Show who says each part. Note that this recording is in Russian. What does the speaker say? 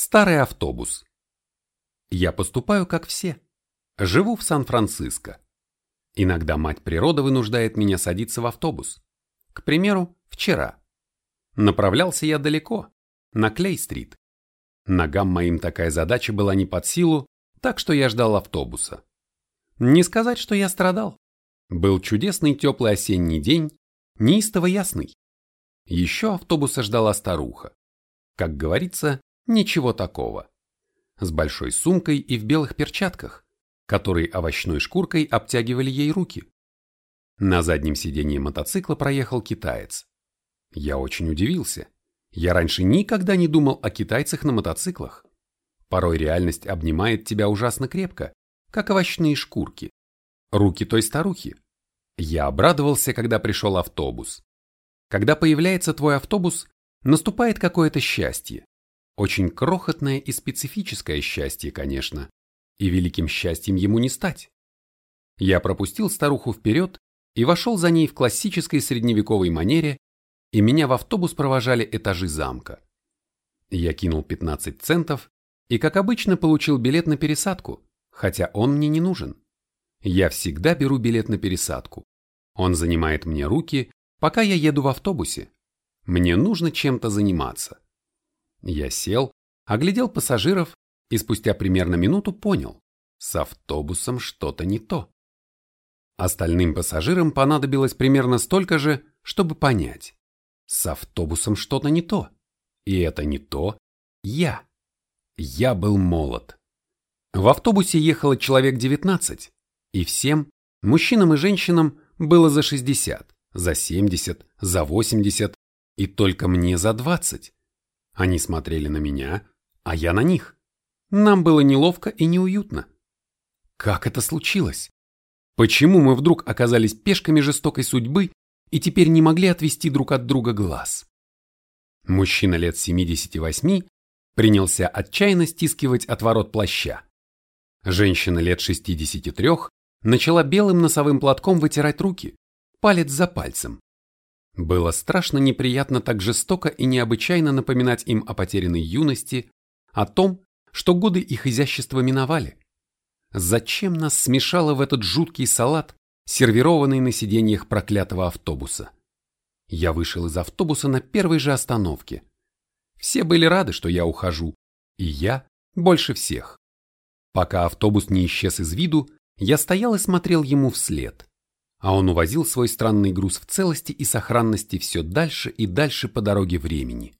Speaker 1: Старый автобус. Я поступаю как все. Живу в Сан-Франциско. Иногда мать природа вынуждает меня садиться в автобус. К примеру, вчера. Направлялся я далеко, на Клей-стрит. Ногам моим такая задача была не под силу, так что я ждал автобуса. Не сказать, что я страдал. Был чудесный теплый осенний день, неистово ясный. Еще автобуса ждала старуха. Как говорится, ничего такого. С большой сумкой и в белых перчатках, которые овощной шкуркой обтягивали ей руки. На заднем сиденье мотоцикла проехал китаец. Я очень удивился. Я раньше никогда не думал о китайцах на мотоциклах. Порой реальность обнимает тебя ужасно крепко, как овощные шкурки. Руки той старухи. Я обрадовался, когда пришел автобус. Когда появляется твой автобус, наступает какое-то счастье. Очень крохотное и специфическое счастье, конечно. И великим счастьем ему не стать. Я пропустил старуху вперед и вошел за ней в классической средневековой манере, и меня в автобус провожали этажи замка. Я кинул 15 центов и, как обычно, получил билет на пересадку, хотя он мне не нужен. Я всегда беру билет на пересадку. Он занимает мне руки, пока я еду в автобусе. Мне нужно чем-то заниматься. Я сел, оглядел пассажиров и спустя примерно минуту понял, с автобусом что-то не то. Остальным пассажирам понадобилось примерно столько же, чтобы понять, с автобусом что-то не то. И это не то я. Я был молод. В автобусе ехало человек 19, и всем, мужчинам и женщинам, было за 60, за 70, за 80, и только мне за 20. Они смотрели на меня, а я на них. Нам было неловко и неуютно. Как это случилось? Почему мы вдруг оказались пешками жестокой судьбы и теперь не могли отвести друг от друга глаз? Мужчина лет 78 принялся отчаянно стискивать отворот плаща. Женщина лет 63 начала белым носовым платком вытирать руки, палец за пальцем. Было страшно неприятно так жестоко и необычайно напоминать им о потерянной юности, о том, что годы их изящества миновали. Зачем нас смешало в этот жуткий салат, сервированный на сиденьях проклятого автобуса? Я вышел из автобуса на первой же остановке. Все были рады, что я ухожу, и я больше всех. Пока автобус не исчез из виду, я стоял и смотрел ему вслед, а он увозил свой странный груз в целости и сохранности все дальше и дальше по дороге времени.